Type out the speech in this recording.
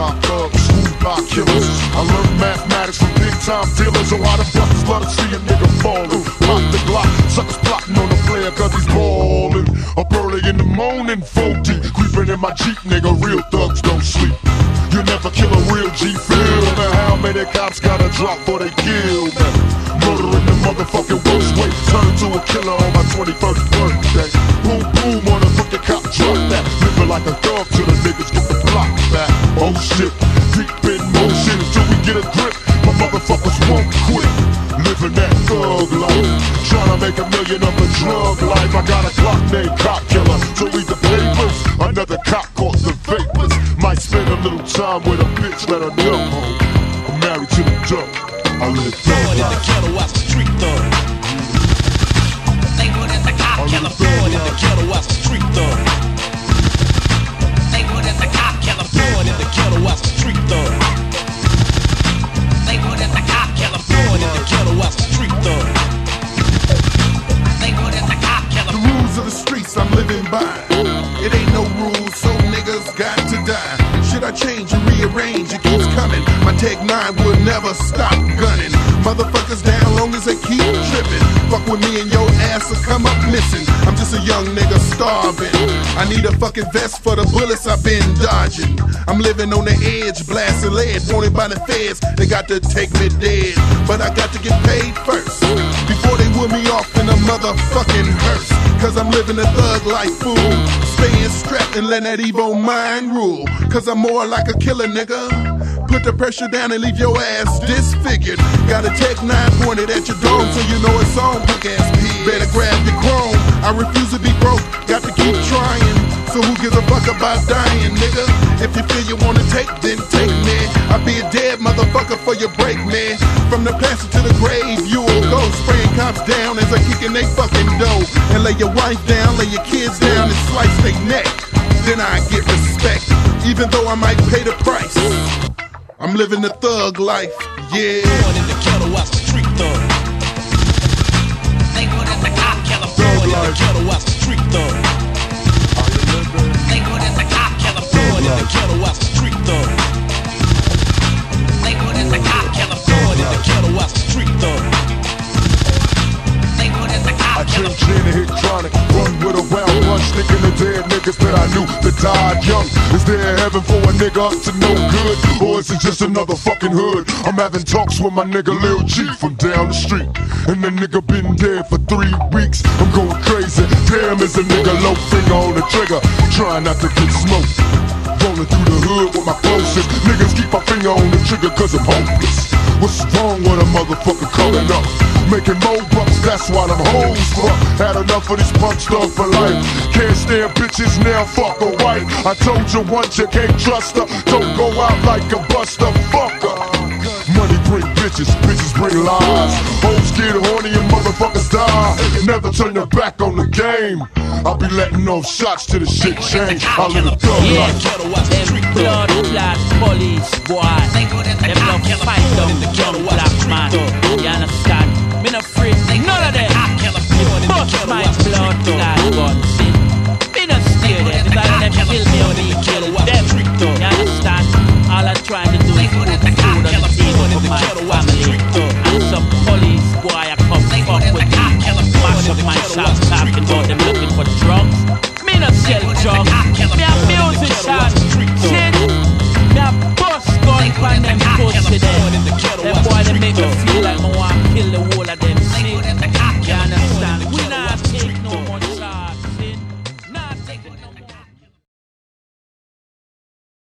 by thugs, schooled by killers. I learned mathematics from big time dealers. So why the busters love to see a nigga falling? Pop the Glock, suckers plotting on the flare cause he's ballin'. Up early in the morning, 4 deep, creeping in my Jeep, nigga. Real thugs don't sleep. You never kill a real G feel man. How many cops gotta drop for they kill man? Murdering the motherfucking worst way. Turn to a killer on my 21st birthday. Boom, boom, on a fucking cop drop that. Living like a thug till the niggas get the block back. Oh shit, deep in motion until we get a grip. My motherfuckers won't quit. Living that thug life. Trying to make a million of a drug life. I got a clock named Cop Killer. So read the papers. Another cop caught the vapors. Might spend a little time with a bitch, let her know. I'm married to the dope. I live thug Born in the life. ghetto, I street thug. Keeps coming. My Tech 9 will never stop gunning. Motherfuckers down long as they keep tripping. Fuck with me and your ass will come up missing. I'm just a young nigga starving. I need a fucking vest for the bullets I've been dodging. I'm living on the edge, blasting lead. Wanted by the feds, they got to take me dead. But I got to get paid first. Before they wood me off in a motherfucking hearse. Cause I'm living a thug life, fool. Staying strapped and letting that Evo mind rule. Cause I'm more like a killer nigga. Put the pressure down and leave your ass disfigured. Got a tech nine pointed at your dome so you know it's on, punk ass P. Better grab your chrome. I refuse to be broke, got to keep trying. So who gives a fuck about dying, nigga? If you feel you wanna take, then take me. I'll be a dead motherfucker for your break, man. From the passage to the grave, you will go spraying cops down as I kick in they fucking dough. And lay your wife down, lay your kids down, and slice their neck. Then I get respect, even though I might pay the price. I'm living the thug life, yeah. Born in the ghetto, I was a street thug. They put in the cop killer. Born in the ghetto, I was a street thug. They put in the cop killer. Born in the ghetto, I was a street thug. They put in the cop killer. Born in the ghetto, I was a street thug. They put in the I cop killer. drink gin and hit chronic. Niggas that I knew that died young. Is there heaven for a nigga up to no good? Or is it just another fucking hood? I'm having talks with my nigga Lil G from down the street. And the nigga been dead for three weeks. I'm going crazy. Damn, is a nigga low finger on the trigger. Trying not to get smoked. Rolling through the hood with my closest. Niggas keep my finger on the trigger cause I'm hopeless. What's wrong with a motherfucker coming up? Making more bucks, that's why them hoes fuck. Had enough of this punk stuff for life. Can't bitches now, fuck a wife. I told you once you can't trust her. Don't go out like a buster, fuck her. Money bring bitches, bitches bring lies. Hoes get horny and motherfuckers die. Never turn your back on the game. I'll be letting off shots till the shit change. I live a thug Yeah, life. ghetto, I was a Them street thug. blood clot police boy. They put in the Them cop love fight Born down in the ghetto, I was a black man. of my shots, talking about them looking for drugs. Me not sell drugs. Me a music, son.